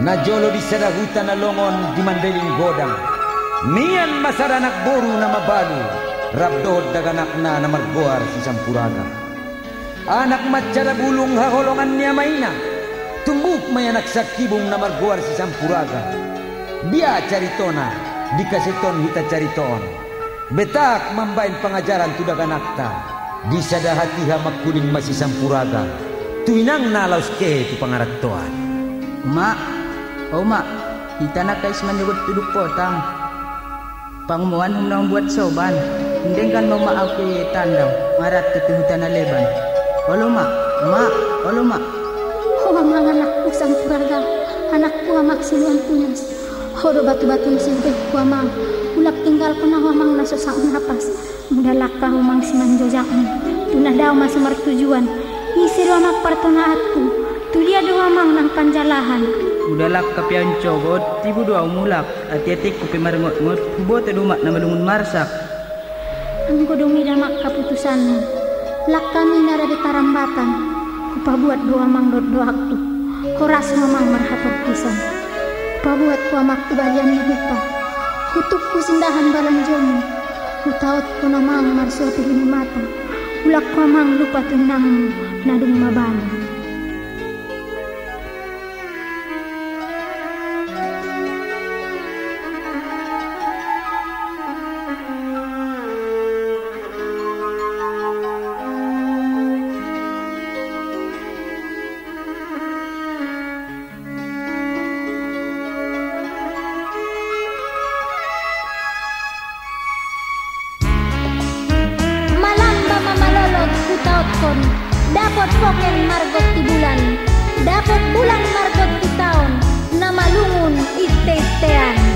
Najolo di sada hutan na longon di mandeling godang. Mian masaranak boru na mabalu. Rabdod daganak na na margoar si Sampuraga. Anak macara bulung haholongan niya maina. Tumbuk may anak sa kibong na margoar si Sampuraga. Biya caritona, di kasiton hita cariton. Betak mambain pengajaran tu daganak ta. Di sada hatiha magkuning masih Sampuraga. Tuinang nalaus ke tu pangaratoan. Mak, Oh mak, kita nak kais menyebut duduk potang. Pangmuan hum buat soban. Hindengkan mau mak aku ye tandang. Marat ke hutan leban. Olo mak, mak, olo mak. Oh mang anakku sang puraga. Anakku amak siluan punyas. Hodo batu-batu sibeh ku amang. Ulak tinggal kena amang naso sang napas. Mudah laka amang siman jojakmu. Tunah daw masih mertujuan. Isi amak partonaatku. Tulia doa mang nang panjalahan. Udahlah kapian cogot, tibu doa mulak. Hati-hati kupi marengot-ngot, hubo tedumak na malungun marsak. Ang godongi damak keputusanmu. Lak kami nara di tarambatan. Kupa buat doa mang dot doa tu. Koras mamang marhator. Kupa buat ku amak tu balian lupa. Hutuk ku sindahan balang jomu. Hutaot ku namang marsuati ini mata. Ulak ku amang lupa tunangmu. Nadung mabani. Dapat poken margot di bulan dapat bulan margot di tahun nama lungun ite-itean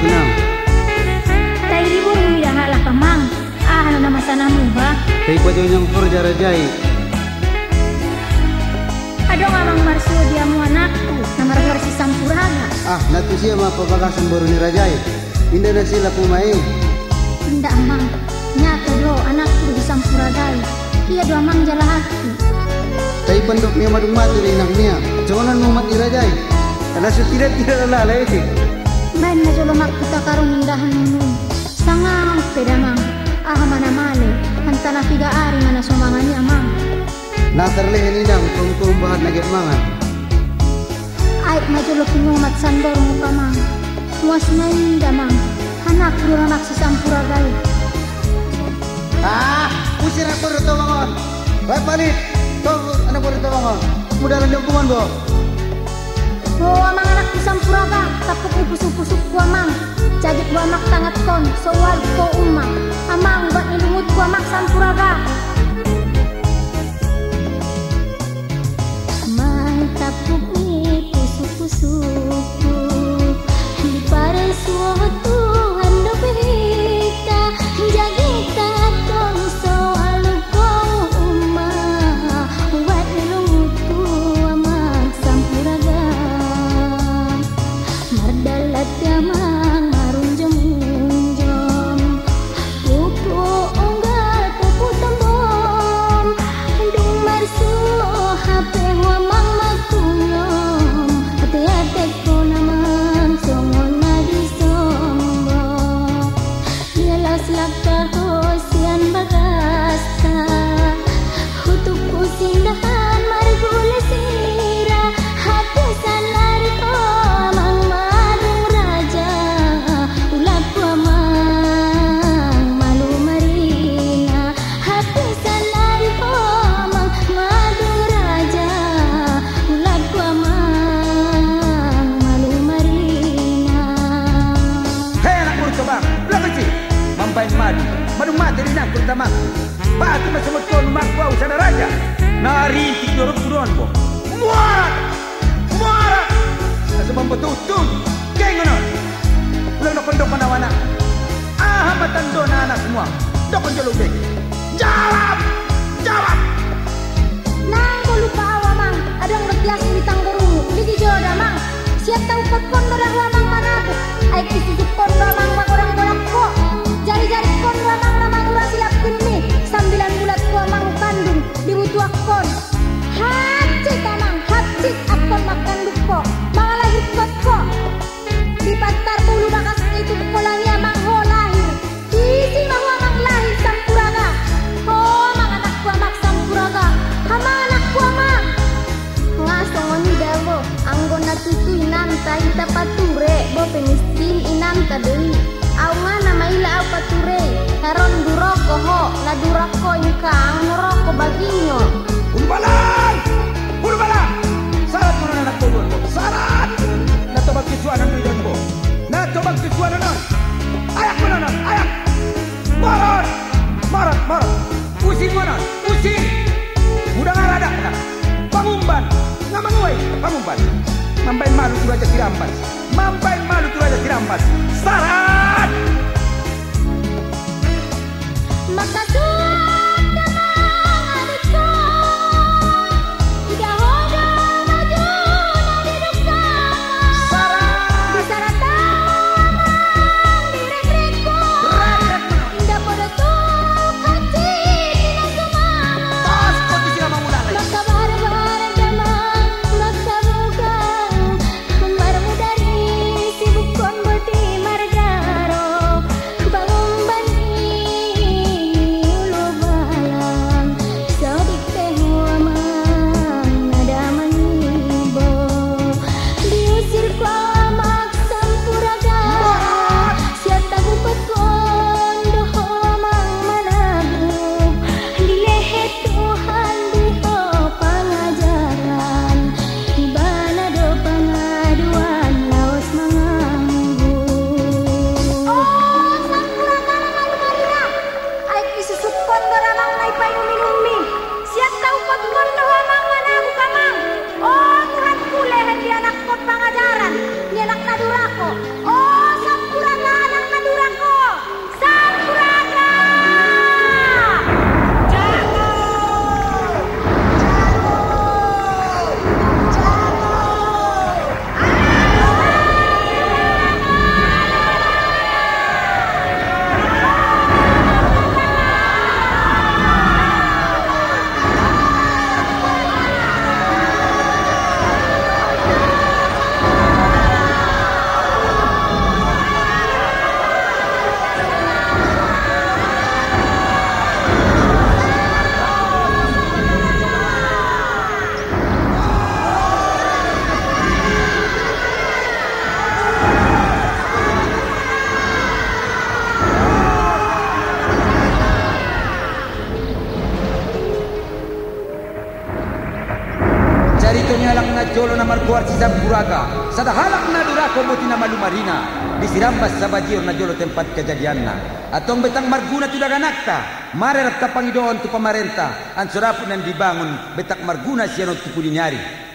Kuda siram basinang. Tairi buru ya halah kemang. Ah, ano nama sana ba? Tay pa yang forja rajai. Ado ngamang marsu dia mu anakku, nama si sampuraga. Ah, natu siya mapapagasan baru ni rajai. Indah na sila pumai. Indah amang, nyata do anakku di sampuraga. Iya do amang jalahat. Tay Rajai pendok niya madung mati rin nak niya. Jangan mo mati Rajai. Alas tidak tidak lalai itu. Main na jolo kita karong indahan nun. Sangang pedamang. Ah mana male. Hantana tiga ari mana sumanganya mang. Natarlehen inang kung kung bahat nagit mangan. Ay majolo pingumat sandor mo ka mang. Muas na inda mang. Hanak duranak si sampuragal. Ah, usir aku rito mangon. Baik palit. Tuh, anak ko rito mangon. Mudah lang yung kuman bo. Oh, amang anak di sampuraga. Tapok ipusuk-pusuk ko amang. Jagit ko amak tangat kon. Sowal ko umang. Amang bat nilungut ko amak sampuraga. Tamak. Batu masuk betul mak kau sana raja. Nari tidur turun bo. Muarat, muarat. Nasa membetutung, kengonon. Ulang nak pendok mana Ah, matan do na anak semua. Dokon jalubek. Jawab, jawab. Nang ko lupa awa mang, adang nagtias ni tangguru, ligi joda mang. Siap tahu pekon dah wamang manabu, ay kisusuk kon wamang makorang pature, bo pemiskin inanta deui. Au ngana maila au pature, heron duroko ho, la durako ingkang noroko baginyo. Urbalan! Urbalan! Syarat mo na anak turun mo. Syarat! Natobag kisuanan mo yun mo. Natobag kisuanan nun. Ayak mo na. Ayak! Marot! Marot! Marot! Pusing mo nun. Pusing! Mudah ngaradak na. Pangumban! Nga manguay. Pangumban. Mambain malu tu raja sirampas. Mambain malu tu raja sirampas. Syarat! Makasuat Naritonya lang na jolo na marguar si Zamburaga. Sa dahalak na durako mo tinamalumarina. Disirambas sa badiyo na jolo tempat kejadian na. Atong betang marguna tidak anakta. Marerap kapang idoon tu pamarenta. Ang surapun yang dibangun betak marguna siya no tupulinyari.